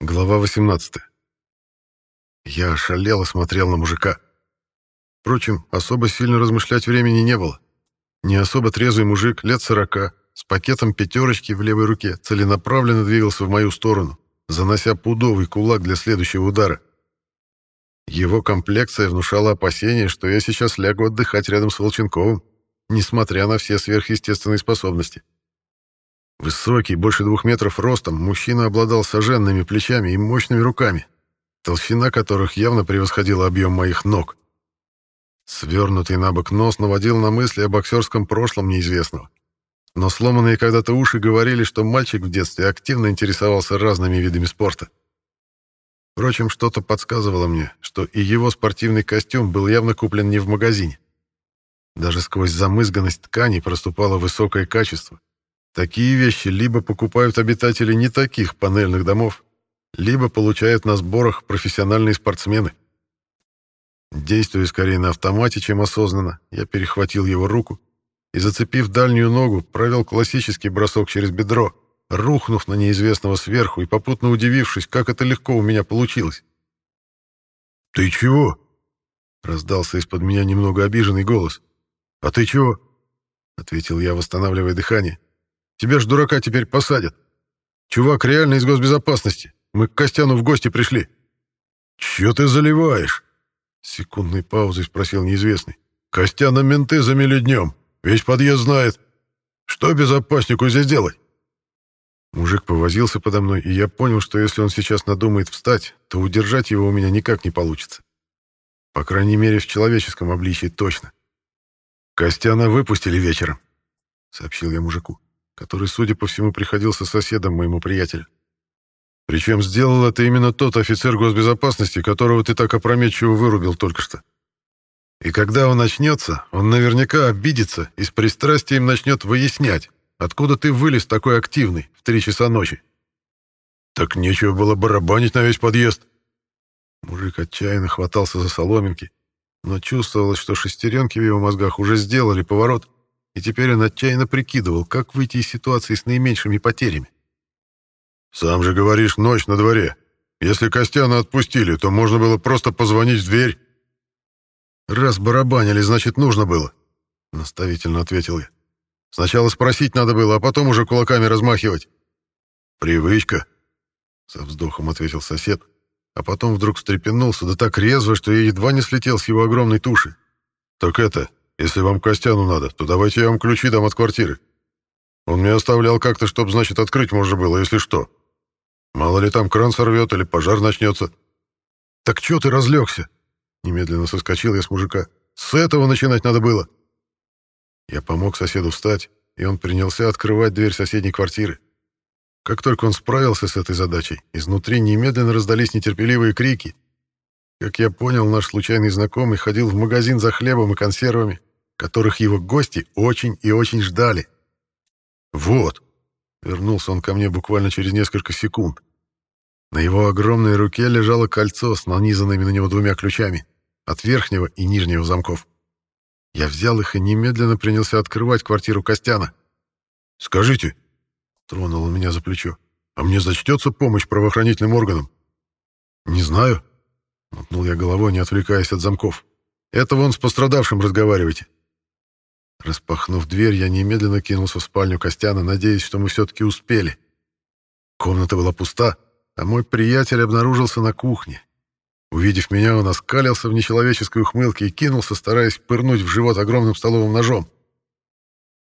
Глава 18. Я ошалело смотрел на мужика. Впрочем, особо сильно размышлять времени не было. Не особо трезвый мужик, лет сорока, с пакетом пятерочки в левой руке, целенаправленно двигался в мою сторону, занося пудовый кулак для следующего удара. Его комплекция внушала опасение, что я сейчас лягу отдыхать рядом с Волченковым, несмотря на все сверхъестественные способности. Высокий, больше двух метров ростом, мужчина обладал соженными плечами и мощными руками, толщина которых явно превосходила объем моих ног. Свернутый на бок нос наводил на мысли о боксерском прошлом неизвестного. Но сломанные когда-то уши говорили, что мальчик в детстве активно интересовался разными видами спорта. Впрочем, что-то подсказывало мне, что и его спортивный костюм был явно куплен не в магазине. Даже сквозь замызганность ткани проступало высокое качество, Такие вещи либо покупают обитатели не таких панельных домов, либо получают на сборах профессиональные спортсмены. Действуя скорее на автомате, чем осознанно, я перехватил его руку и, зацепив дальнюю ногу, провел классический бросок через бедро, рухнув на неизвестного сверху и попутно удивившись, как это легко у меня получилось. «Ты чего?» — раздался из-под меня немного обиженный голос. «А ты чего?» — ответил я, восстанавливая дыхание. Тебя ж дурака теперь посадят. Чувак реально из госбезопасности. Мы к Костяну в гости пришли». «Чё ты заливаешь?» Секундной паузой спросил неизвестный. «Костяна менты замели днем. Весь подъезд знает. Что безопаснику здесь делать?» Мужик повозился подо мной, и я понял, что если он сейчас надумает встать, то удержать его у меня никак не получится. По крайней мере, в человеческом обличии точно. «Костяна выпустили вечером», — сообщил я мужику который, судя по всему, приходился соседом моему приятелю. Причем сделал это именно тот офицер госбезопасности, которого ты так опрометчиво вырубил только что. И когда он начнется, он наверняка обидится и с пристрастием начнет выяснять, откуда ты вылез такой активный в три часа ночи. Так нечего было барабанить на весь подъезд. Мужик отчаянно хватался за соломинки, но чувствовалось, что шестеренки в его мозгах уже сделали поворот, и теперь он отчаянно прикидывал, как выйти из ситуации с наименьшими потерями. «Сам же говоришь, ночь на дворе. Если Костяна отпустили, то можно было просто позвонить в дверь». «Раз барабанили, значит, нужно было», — наставительно ответил я. «Сначала спросить надо было, а потом уже кулаками размахивать». «Привычка», — со вздохом ответил сосед, а потом вдруг встрепенулся, да так резво, что я едва не слетел с его огромной туши. «Так это, если вам Костяну надо, то давайте я вам ключи дам от квартиры. Он мне оставлял как-то, чтобы, значит, открыть можно было, если что. Мало ли там кран сорвет или пожар начнется. Так чё ты разлегся? Немедленно соскочил я с мужика. С этого начинать надо было. Я помог соседу встать, и он принялся открывать дверь соседней квартиры. Как только он справился с этой задачей, изнутри немедленно раздались нетерпеливые крики. Как я понял, наш случайный знакомый ходил в магазин за хлебом и консервами, которых его гости очень и очень ждали. «Вот!» — вернулся он ко мне буквально через несколько секунд. На его огромной руке лежало кольцо с нанизанными на него двумя ключами от верхнего и нижнего замков. Я взял их и немедленно принялся открывать квартиру Костяна. «Скажите», — тронул он меня за плечо, «а мне зачтется помощь правоохранительным органам?» «Не знаю», — мотнул я головой, не отвлекаясь от замков. «Это вон с пострадавшим разговаривайте. Распахнув дверь, я немедленно кинулся в спальню Костяна, надеясь, что мы все-таки успели. Комната была пуста, а мой приятель обнаружился на кухне. Увидев меня, он оскалился в нечеловеческой ухмылке и кинулся, стараясь пырнуть в живот огромным столовым ножом.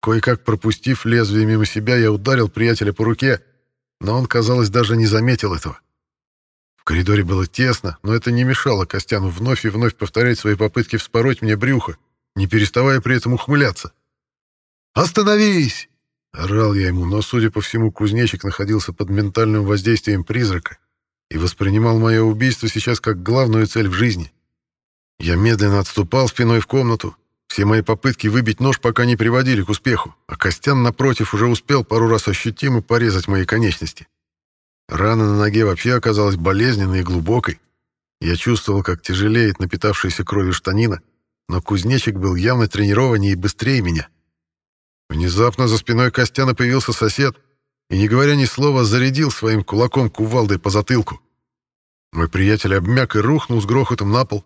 Кое-как пропустив лезвие мимо себя, я ударил приятеля по руке, но он, казалось, даже не заметил этого. В коридоре было тесно, но это не мешало Костяну вновь и вновь повторять свои попытки вспороть мне брюхо, не переставая при этом ухмыляться. «Остановись!» — орал я ему, но, судя по всему, кузнечик находился под ментальным воздействием призрака и воспринимал мое убийство сейчас как главную цель в жизни. Я медленно отступал спиной в комнату. Все мои попытки выбить нож пока не приводили к успеху, а Костян, напротив, уже успел пару раз ощутимо порезать мои конечности. Рана на ноге вообще оказалась болезненной и глубокой. Я чувствовал, как тяжелеет напитавшаяся кровью штанина, но кузнечик был явно тренированнее и быстрее меня. Внезапно за спиной Костяна появился сосед. и, не говоря ни слова, зарядил своим кулаком кувалдой по затылку. Мой приятель обмяк и рухнул с грохотом на пол,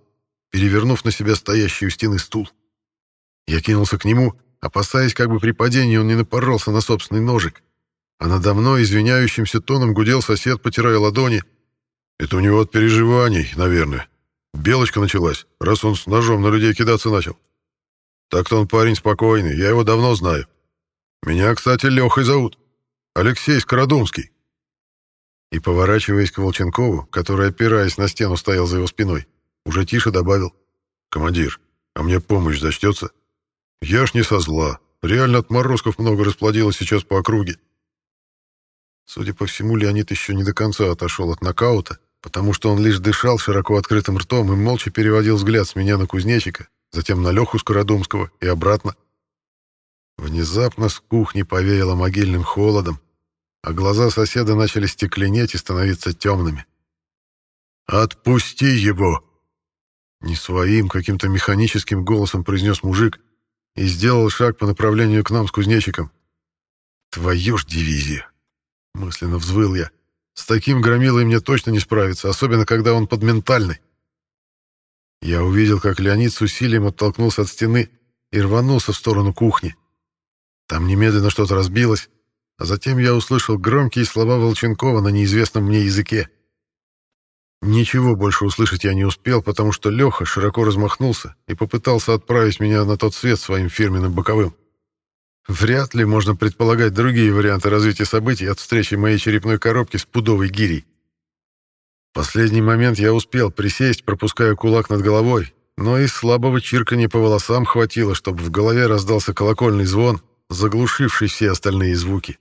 перевернув на себя стоящий у стены стул. Я кинулся к нему, опасаясь, как бы при падении он не напоролся на собственный ножик. А надо мной извиняющимся тоном гудел сосед, потирая ладони. «Это у него от переживаний, наверное. Белочка началась, раз он с ножом на людей кидаться начал. Так-то он парень спокойный, я его давно знаю. Меня, кстати, Лехой зовут. Алексей Скородумский». И, поворачиваясь к Волченкову, который, опираясь на стену, стоял за его спиной, уже тише добавил. «Командир, а мне помощь зачтется?» «Я ж не со зла. Реально отморозков много расплодилось сейчас по округе». Судя по всему, Леонид еще не до конца отошел от нокаута, потому что он лишь дышал широко открытым ртом и молча переводил взгляд с меня на кузнечика, затем на Леху Скородумского и обратно. Внезапно с кухни повеяло могильным холодом, а глаза соседа начали стекленеть и становиться темными. «Отпусти его!» Не своим, каким-то механическим голосом произнес мужик и сделал шаг по направлению к нам с кузнечиком. «Твою ж дивизия!» — мысленно взвыл я. «С таким громилой мне точно не справиться, особенно когда он подментальный». Я увидел, как Леонид с усилием оттолкнулся от стены и рванулся в сторону кухни. Там немедленно что-то разбилось, а затем я услышал громкие слова Волченкова на неизвестном мне языке. Ничего больше услышать я не успел, потому что Леха широко размахнулся и попытался отправить меня на тот свет своим фирменным боковым. Вряд ли можно предполагать другие варианты развития событий от встречи моей черепной коробки с пудовой гирей. В последний момент я успел присесть, пропуская кулак над головой, но и слабого чирканья по волосам хватило, чтобы в голове раздался колокольный звон, заглушивший все остальные звуки.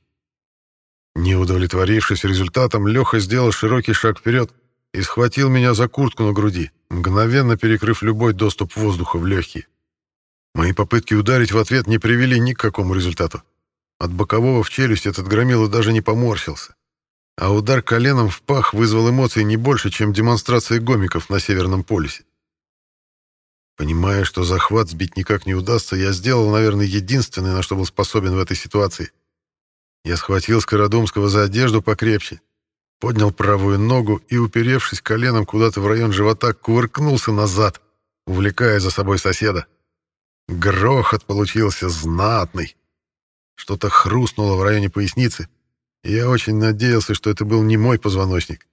Не удовлетворившись результатом, Леха сделал широкий шаг вперед и схватил меня за куртку на груди, мгновенно перекрыв любой доступ воздуха в легкие. Мои попытки ударить в ответ не привели ни к какому результату. От бокового в челюсть этот громила даже не поморщился. А удар коленом в пах вызвал эмоции не больше, чем демонстрация гомиков на Северном полюсе. Понимая, что захват сбить никак не удастся, я сделал, наверное, единственное, на что был способен в этой ситуации. Я схватил Скородумского за одежду покрепче, поднял правую ногу и, уперевшись коленом куда-то в район живота, кувыркнулся назад, увлекая за собой соседа. Грохот получился знатный. Что-то хрустнуло в районе поясницы, я очень надеялся, что это был не мой позвоночник,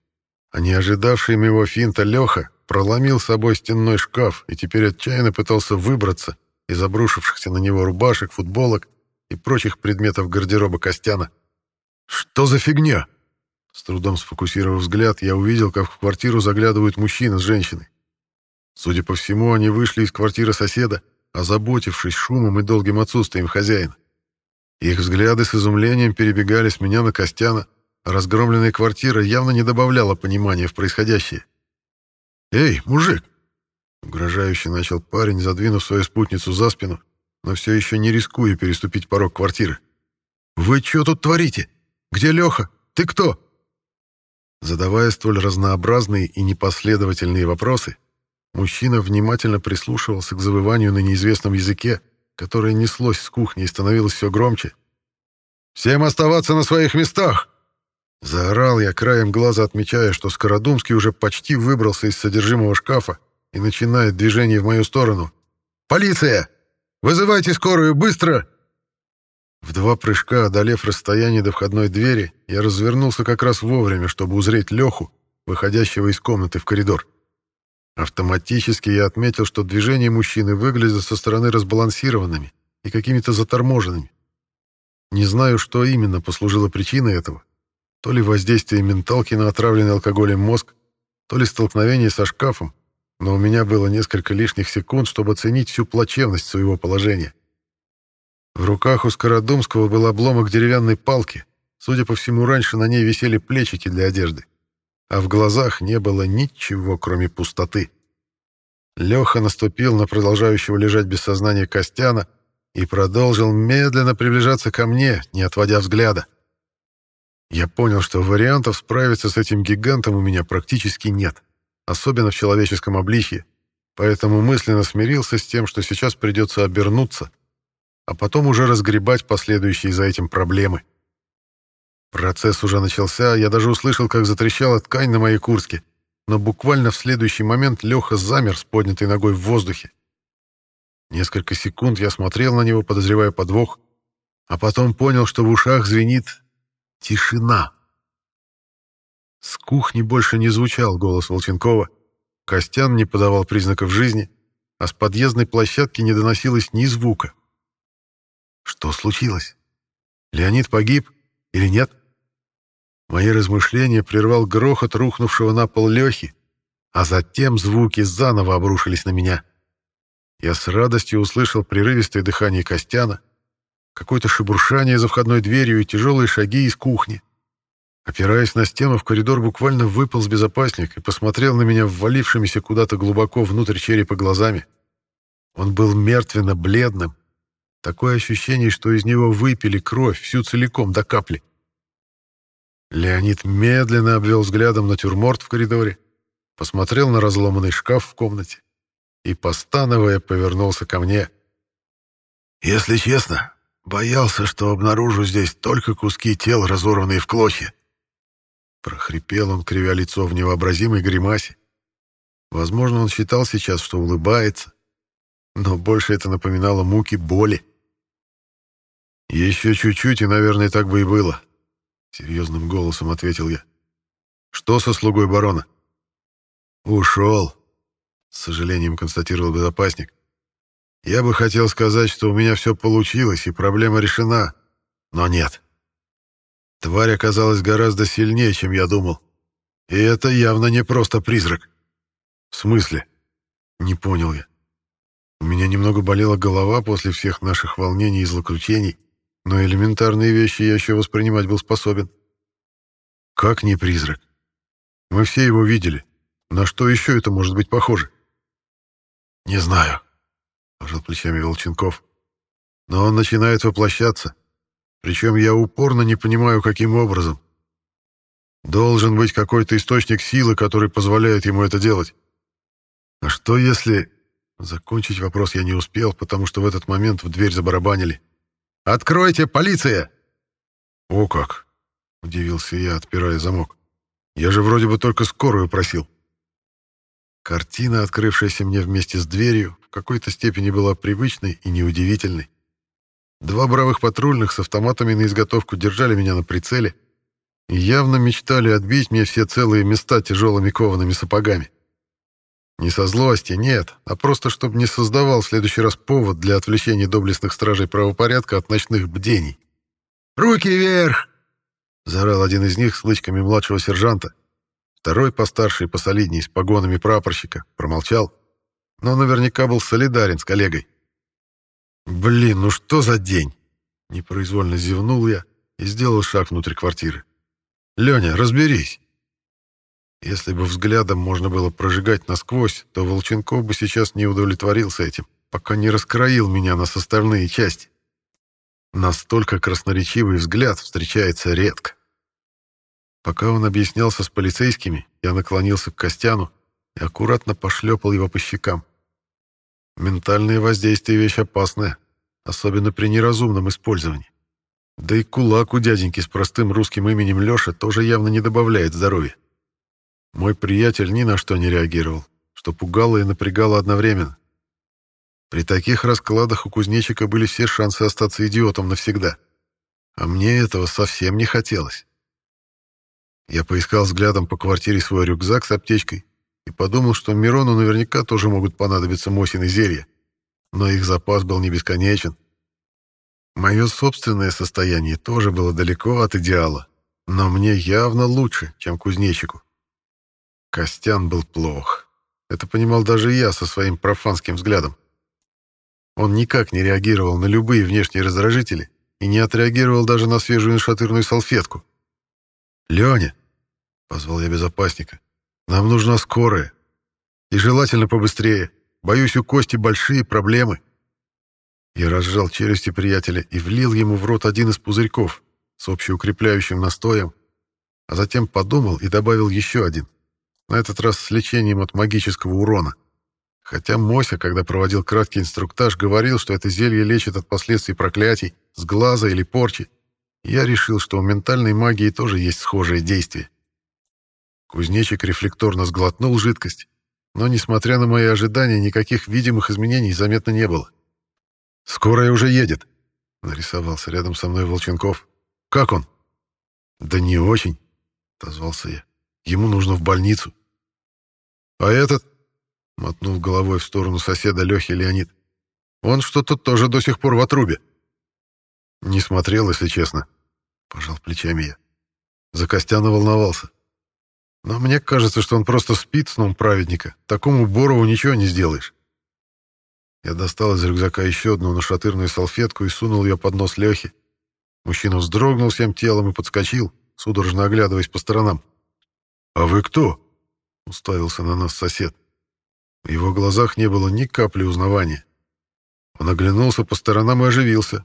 а не ожидавший моего финта Леха проломил собой стенной шкаф и теперь отчаянно пытался выбраться из обрушившихся на него рубашек, футболок и прочих предметов гардероба Костяна. «Что за фигня?» С трудом сфокусировав взгляд, я увидел, как в квартиру заглядывают мужчина с женщиной. Судя по всему, они вышли из квартиры соседа, озаботившись шумом и долгим отсутствием хозяина. Их взгляды с изумлением перебегали с меня на Костяна, а разгромленная квартира явно не добавляла понимания в происходящее. «Эй, мужик!» Угрожающе начал парень, задвинув свою спутницу за спину, но все еще не рискуя переступить порог квартиры. «Вы что тут творите? Где Леха? Ты кто?» Задавая столь разнообразные и непоследовательные вопросы, мужчина внимательно прислушивался к завыванию на неизвестном языке, которое неслось с кухни и становилось все громче. «Всем оставаться на своих местах!» Заорал я краем глаза, отмечая, что Скородумский уже почти выбрался из содержимого шкафа и начинает движение в мою сторону. «Полиция! Вызывайте скорую, быстро!» В два прыжка, одолев расстояние до входной двери, я развернулся как раз вовремя, чтобы узреть Леху, выходящего из комнаты в коридор. Автоматически я отметил, что движения мужчины выглядят со стороны разбалансированными и какими-то заторможенными. Не знаю, что именно послужило причиной этого, то ли воздействие менталки на отравленный алкоголем мозг, то ли столкновение со шкафом, но у меня было несколько лишних секунд, чтобы оценить всю плачевность своего положения. В руках у Скородумского был обломок деревянной палки. Судя по всему, раньше на ней висели плечики для одежды. А в глазах не было ничего, кроме пустоты. Леха наступил на продолжающего лежать без сознания Костяна и продолжил медленно приближаться ко мне, не отводя взгляда. Я понял, что вариантов справиться с этим гигантом у меня практически нет, особенно в человеческом обличье, поэтому мысленно смирился с тем, что сейчас придется обернуться, а потом уже разгребать последующие за этим проблемы. Процесс уже начался, я даже услышал, как затрещала ткань на моей куртке, но буквально в следующий момент Леха замер с поднятой ногой в воздухе. Несколько секунд я смотрел на него, подозревая подвох, а потом понял, что в ушах звенит тишина. С кухни больше не звучал голос Волченкова, Костян не подавал признаков жизни, а с подъездной площадки не доносилось ни звука. Что случилось? Леонид погиб или нет? Мои размышления прервал грохот рухнувшего на пол Лехи, а затем звуки заново обрушились на меня. Я с радостью услышал прерывистое дыхание Костяна, какое-то шебуршание за входной дверью и тяжелые шаги из кухни. Опираясь на стену, в коридор буквально выполз безопасник и посмотрел на меня ввалившимися куда-то глубоко внутрь черепа глазами. Он был мертвенно-бледным. Такое ощущение, что из него выпили кровь всю целиком до капли. Леонид медленно обвел взглядом натюрморт в коридоре, посмотрел на разломанный шкаф в комнате и, постановая, повернулся ко мне. «Если честно, боялся, что обнаружу здесь только куски тел, разорванные в клочья. Прохрипел он, кривя лицо в невообразимой гримасе. Возможно, он считал сейчас, что улыбается, но больше это напоминало муки боли. «Еще чуть-чуть, и, наверное, так бы и было», — серьезным голосом ответил я. «Что со слугой барона?» «Ушел», — с сожалением констатировал безопасник. «Я бы хотел сказать, что у меня все получилось и проблема решена, но нет. Тварь оказалась гораздо сильнее, чем я думал. И это явно не просто призрак. В смысле? Не понял я. У меня немного болела голова после всех наших волнений и злоключений, но элементарные вещи я еще воспринимать был способен. Как не призрак? Мы все его видели. На что еще это может быть похоже? Не знаю, пожал плечами Волченков. Но он начинает воплощаться. Причем я упорно не понимаю, каким образом. Должен быть какой-то источник силы, который позволяет ему это делать. А что если... Закончить вопрос я не успел, потому что в этот момент в дверь забарабанили. «Откройте, полиция!» «О как!» — удивился я, отпирая замок. «Я же вроде бы только скорую просил». Картина, открывшаяся мне вместе с дверью, в какой-то степени была привычной и неудивительной. Два бравых патрульных с автоматами на изготовку держали меня на прицеле и явно мечтали отбить мне все целые места тяжелыми коваными сапогами. Не со злости, нет, а просто чтобы не создавал в следующий раз повод для отвлечения доблестных стражей правопорядка от ночных бдений. «Руки вверх!» — заорал один из них с лычками младшего сержанта. Второй, постарше и посолидней, с погонами прапорщика, промолчал, но наверняка был солидарен с коллегой. Блин, ну что за день? Непроизвольно зевнул я и сделал шаг внутрь квартиры. Леня, разберись. Если бы взглядом можно было прожигать насквозь, то Волченков бы сейчас не удовлетворился этим, пока не раскроил меня на составные части. Настолько красноречивый взгляд встречается редко. Пока он объяснялся с полицейскими, я наклонился к Костяну и аккуратно пошлепал его по щекам. Ментальное воздействие — вещь опасная, особенно при неразумном использовании. Да и кулак у дяденьки с простым русским именем Лёша тоже явно не добавляет здоровья. Мой приятель ни на что не реагировал, что пугало и напрягало одновременно. При таких раскладах у кузнечика были все шансы остаться идиотом навсегда. А мне этого совсем не хотелось. Я поискал взглядом по квартире свой рюкзак с аптечкой и подумал, что Мирону наверняка тоже могут понадобиться Мосины зелья, но их запас был не бесконечен. Мое собственное состояние тоже было далеко от идеала, но мне явно лучше, чем кузнечику. Костян был плох. Это понимал даже я со своим профанским взглядом. Он никак не реагировал на любые внешние раздражители и не отреагировал даже на свежую нашатырную салфетку. «Леня!» — позвал я безопасника. Нам нужна скорая. И желательно побыстрее. Боюсь, у Кости большие проблемы. Я разжал челюсти приятеля и влил ему в рот один из пузырьков с общеукрепляющим настоем, а затем подумал и добавил еще один, на этот раз с лечением от магического урона. Хотя Мося, когда проводил краткий инструктаж, говорил, что это зелье лечит от последствий проклятий, с глаза или порчи, Я решил, что у ментальной магии тоже есть схожее действие. Кузнечик рефлекторно сглотнул жидкость, но, несмотря на мои ожидания, никаких видимых изменений заметно не было. «Скорая уже едет», — нарисовался рядом со мной Волченков. «Как он?» «Да не очень», — отозвался я. «Ему нужно в больницу». «А этот?» — мотнул головой в сторону соседа Лехи Леонид. «Он что-то тоже до сих пор в отрубе». «Не смотрел, если честно», — пожал плечами я. За Костяна волновался. Но мне кажется, что он просто спит сном праведника. Такому Борову ничего не сделаешь. Я достал из рюкзака еще одну нашатырную салфетку и сунул ее под нос Лехи. Мужчина вздрогнул всем телом и подскочил, судорожно оглядываясь по сторонам. «А вы кто?» — уставился на нас сосед. В его глазах не было ни капли узнавания. Он оглянулся по сторонам и оживился.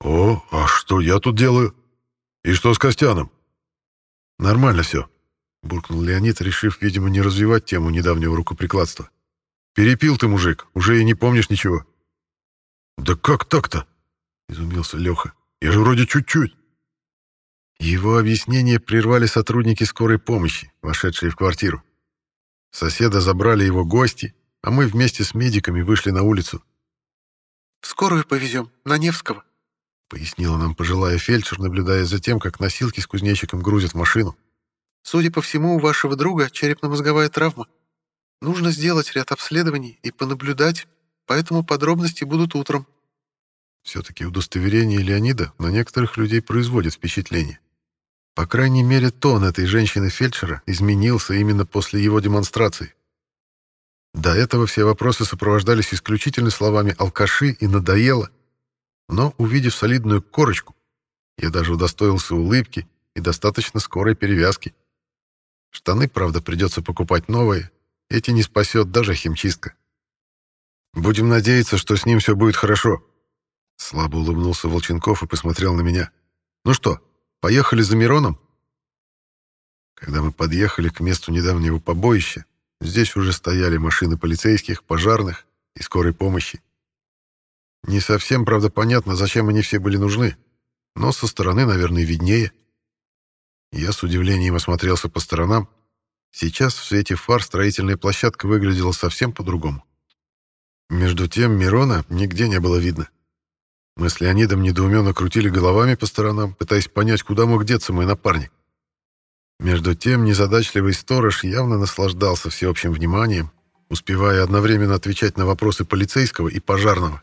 «О, а что я тут делаю? И что с Костяном?» «Нормально все», — буркнул Леонид, решив, видимо, не развивать тему недавнего рукоприкладства. Перепил ты, мужик, уже и не помнишь ничего. Да как так-то? Изумился Леха. Я же вроде чуть-чуть. Его объяснение прервали сотрудники скорой помощи, вошедшие в квартиру. Соседа забрали его гости, а мы вместе с медиками вышли на улицу. «В скорую повезем, на Невского», — пояснила нам пожилая фельдшер, наблюдая за тем, как носилки с кузнечиком грузят в машину. «Судя по всему, у вашего друга черепно-мозговая травма. Нужно сделать ряд обследований и понаблюдать, поэтому подробности будут утром. Все-таки удостоверение Леонида на некоторых людей производит впечатление. По крайней мере, тон этой женщины-фельдшера изменился именно после его демонстрации. До этого все вопросы сопровождались исключительно словами «алкаши» и «надоело», но, увидев солидную корочку, я даже удостоился улыбки и достаточно скорой перевязки. Штаны, правда, придется покупать новые, эти не спасет даже химчистка. Будем надеяться, что с ним все будет хорошо. Слабо улыбнулся Волченков и посмотрел на меня. Ну что, поехали за Мироном? Когда мы подъехали к месту недавнего побоища, здесь уже стояли машины полицейских, пожарных и скорой помощи. Не совсем, правда, понятно, зачем они все были нужны, но со стороны, наверное, виднее. Я с удивлением осмотрелся по сторонам, Сейчас в свете фар строительная площадка выглядела совсем по-другому. Между тем Мирона нигде не было видно. Мы с Леонидом недоуменно крутили головами по сторонам, пытаясь понять, куда мог деться мой напарник. Между тем незадачливый сторож явно наслаждался всеобщим вниманием, успевая одновременно отвечать на вопросы полицейского и пожарного.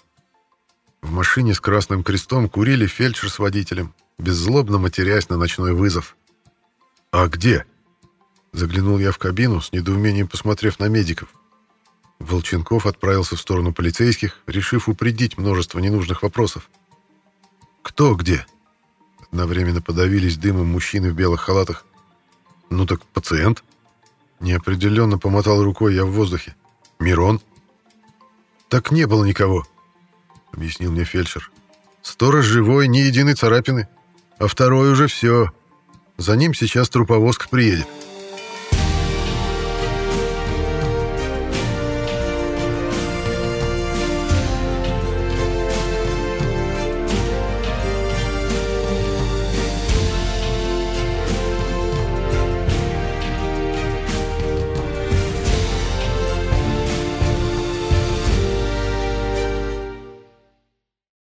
В машине с красным крестом курили фельдшер с водителем, беззлобно матерясь на ночной вызов. «А где?» Заглянул я в кабину, с недоумением посмотрев на медиков. Волченков отправился в сторону полицейских, решив упредить множество ненужных вопросов. «Кто где?» Одновременно подавились дымом мужчины в белых халатах. «Ну так пациент?» Неопределенно помотал рукой я в воздухе. «Мирон?» «Так не было никого», — объяснил мне фельдшер. «Сторож живой, ни единой царапины, а второй уже все. За ним сейчас труповозка приедет».